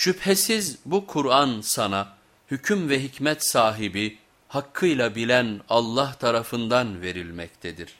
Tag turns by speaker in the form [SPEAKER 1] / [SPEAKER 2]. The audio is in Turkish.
[SPEAKER 1] Şüphesiz bu Kur'an sana hüküm ve hikmet sahibi, hakkıyla bilen Allah tarafından verilmektedir.